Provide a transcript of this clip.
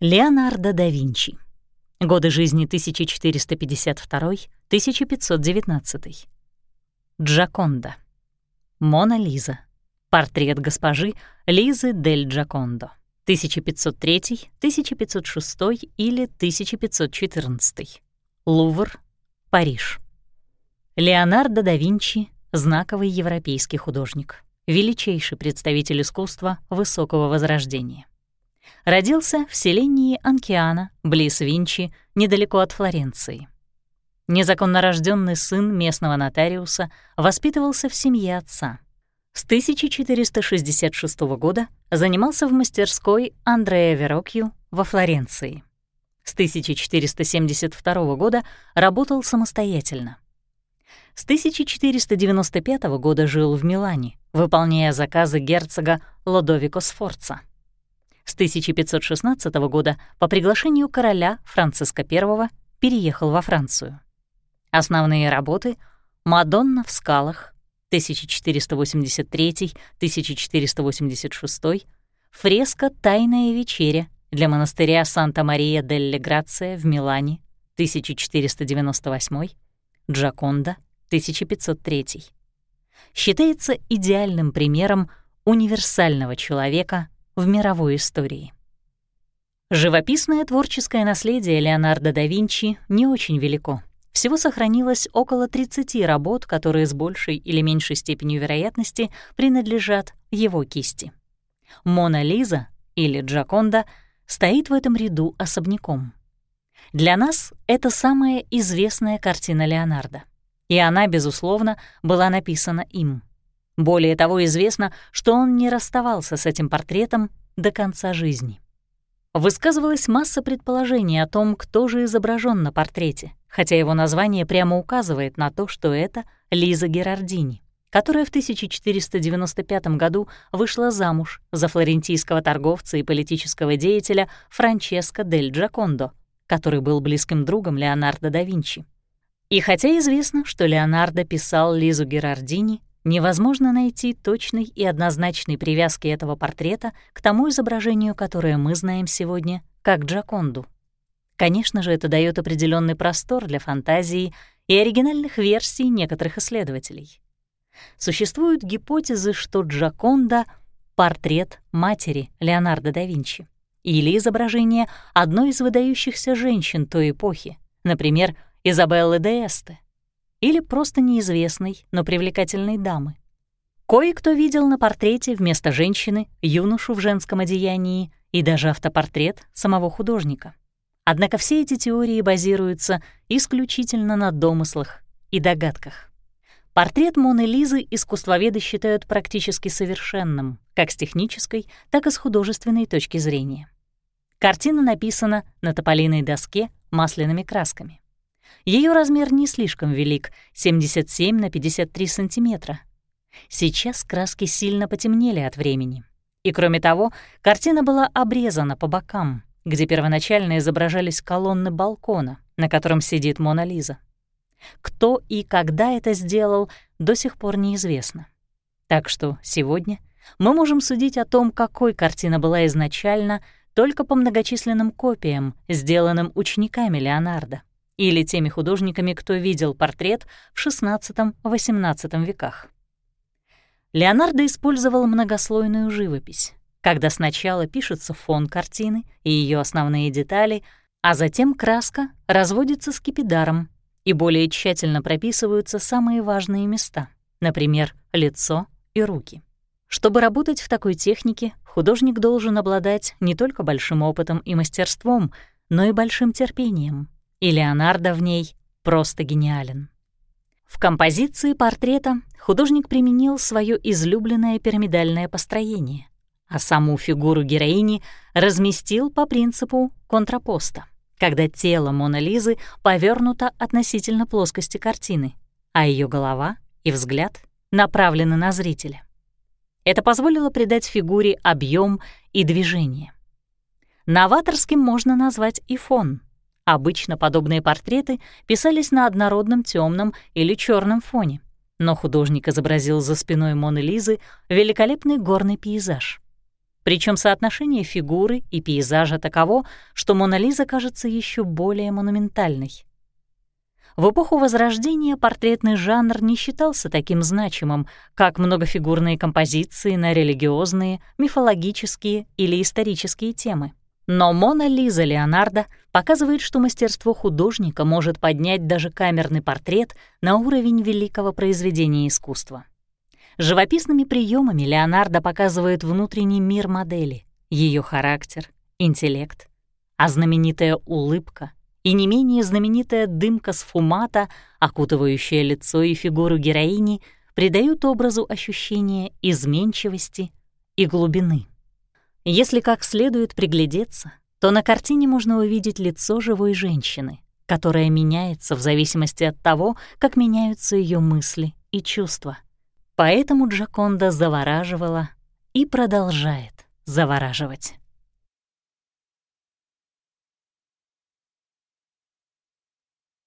Леонардо да Винчи. Годы жизни 1452-1519. Джаконда. Мона Лиза. Портрет госпожи Лизы дель Джакондо. 1503-1506 или 1514. Лувр, Париж. Леонардо да Винчи — знаковый европейский художник, величайший представитель искусства высокого возрождения. Родился в селении Анкиана, близ Винчи, недалеко от Флоренции. Незаконно рожденный сын местного нотариуса воспитывался в семье отца. С 1466 года занимался в мастерской Андреа Верокью во Флоренции. С 1472 года работал самостоятельно. С 1495 года жил в Милане, выполняя заказы герцога Лодовико Сфорца. С 1516 года по приглашению короля Франциска I переехал во Францию. Основные работы «Мадонна в скалах» 1483-1486, фреска «Тайная вечеря» для монастыря Санта-Мария-дель-Грация в Милане 1498, Джаконда 1503. Считается идеальным примером универсального человека в мировой истории. Живописное творческое наследие Леонардо да Винчи не очень велико. Всего сохранилось около 30 работ, которые с большей или меньшей степенью вероятности принадлежат его кисти. «Мона Лиза» или «Джаконда» стоит в этом ряду особняком. Для нас это самая известная картина Леонардо и она, безусловно, была написана им. Более того, известно, что он не расставался с этим портретом до конца жизни. Высказывалась масса предположений о том, кто же изображен на портрете, хотя его название прямо указывает на то, что это Лиза Герардини, которая в 1495 году вышла замуж за флорентийского торговца и политического деятеля Франческо дель Джакондо, который был близким другом Леонардо да Винчи. И хотя известно, что Леонардо писал Лизу Герардини, невозможно найти точной и однозначной привязки этого портрета к тому изображению, которое мы знаем сегодня как Джаконду. Конечно же, это дает определенный простор для фантазии и оригинальных версий некоторых исследователей. Существуют гипотезы, что Джаконда — портрет матери Леонардо да Винчи или изображение одной из выдающихся женщин той эпохи, например, Изабеллы де Эсте или просто неизвестной, но привлекательной дамы. Кое-кто видел на портрете вместо женщины юношу в женском одеянии и даже автопортрет самого художника. Однако все эти теории базируются исключительно на домыслах и догадках. Портрет Моны Лизы искусствоведы считают практически совершенным, как с технической, так и с художественной точки зрения. Картина написана на тополиной доске масляными красками. Ее размер не слишком велик — 77 на 53 сантиметра. Сейчас краски сильно потемнели от времени. И кроме того, картина была обрезана по бокам, где первоначально изображались колонны балкона, на котором сидит Мона Лиза. Кто и когда это сделал, до сих пор неизвестно. Так что сегодня мы можем судить о том, какой картина была изначально, только по многочисленным копиям, сделанным учениками Леонардо или теми художниками, кто видел портрет в XVI-XVIII веках. Леонардо использовал многослойную живопись, когда сначала пишется фон картины и ее основные детали, а затем краска разводится скипидаром и более тщательно прописываются самые важные места, например, лицо и руки. Чтобы работать в такой технике, художник должен обладать не только большим опытом и мастерством, но и большим терпением — и Леонардо в ней просто гениален. В композиции портрета художник применил свое излюбленное пирамидальное построение, а саму фигуру героини разместил по принципу контрапоста, когда тело Моны Лизы повернуто относительно плоскости картины, а ее голова и взгляд направлены на зрителя. Это позволило придать фигуре объем и движение. Новаторским можно назвать и фон — Обычно подобные портреты писались на однородном темном или черном фоне, но художник изобразил за спиной Моны Лизы великолепный горный пейзаж. Причем соотношение фигуры и пейзажа таково, что Мона Лиза кажется еще более монументальной. В эпоху Возрождения портретный жанр не считался таким значимым, как многофигурные композиции на религиозные, мифологические или исторические темы. Но «Мона Лиза» Леонардо показывает, что мастерство художника может поднять даже камерный портрет на уровень великого произведения искусства. Живописными приемами Леонардо показывает внутренний мир модели, ее характер, интеллект, а знаменитая улыбка и не менее знаменитая дымка с фумата, окутывающая лицо и фигуру героини, придают образу ощущение изменчивости и глубины. Если как следует приглядеться, то на картине можно увидеть лицо живой женщины, которая меняется в зависимости от того, как меняются ее мысли и чувства. Поэтому Джаконда завораживала и продолжает завораживать.